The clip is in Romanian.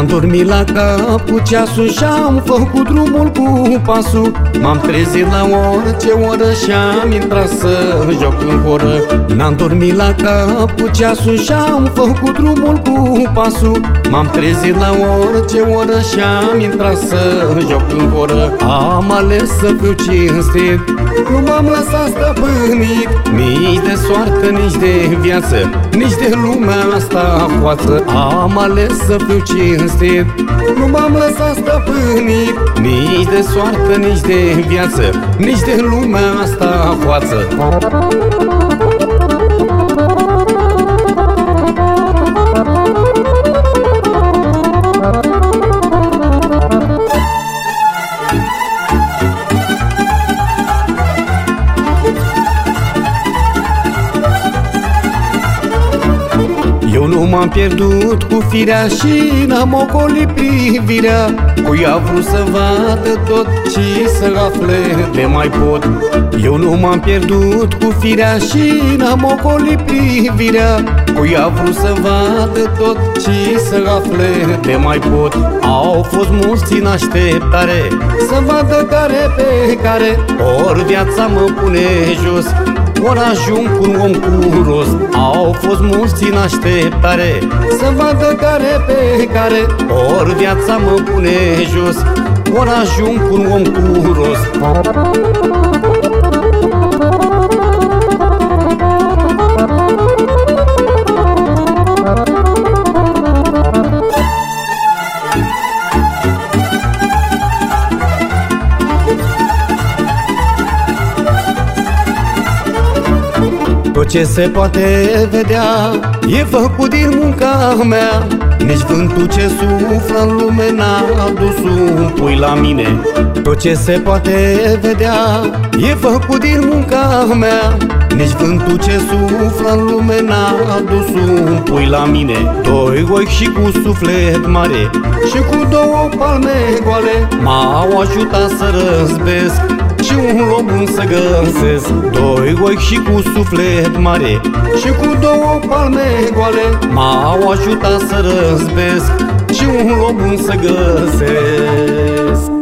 N-am dormit la capul ceasul Și-am făcut drumul cu pasul. M-am trezit la orice oră Și-am intrat să joc în horă. N-am dormit la capul ceasul Și-am făcut drumul cu pasul. M-am trezit la orice oră Și-am intrat să joc în horă. Am ales să fiu cinstit. Nu m-am lăsat stăpânit. Nici de soartă, nici de viață Nici de lumea asta poață Am ales să fiu cinstit Nu m-am lăsat stăpânit. Nici de soartă, nici de viață Nici de lumea asta poață Eu nu m-am pierdut cu firea și n-am ocolit privirea. Cu ea vrut să vadă tot și să afle de mai pot. Eu nu m-am pierdut cu firea și n-am ocolit privirea. Cu ea vrut să vadă tot și să afle de mai pot. Au fost mulți în așteptare să vadă care pe care Ori viața mă pune jos ori ajung cu un om cu rost. Au fost mulți în așteptare Să vadă care pe care. Ori viața mă pune jos. Ori ajung cu un om cu rost Tot ce se poate vedea E făcut din munca mea. Nici vântul ce suflă în lume N-a adus un pui la mine. Tot ce se poate vedea E făcut din munca mea Nici vântul ce suflă în lume N-a adus un pui la mine? Doi ochi și cu suflet mare Și cu două palme goale M-au ajutat să răzbesc și un loc bun să găsesc. Doi ochi și cu suflet mare Și cu două palme goale M-au ajutat să răzbesc Și un loc bun să găsesc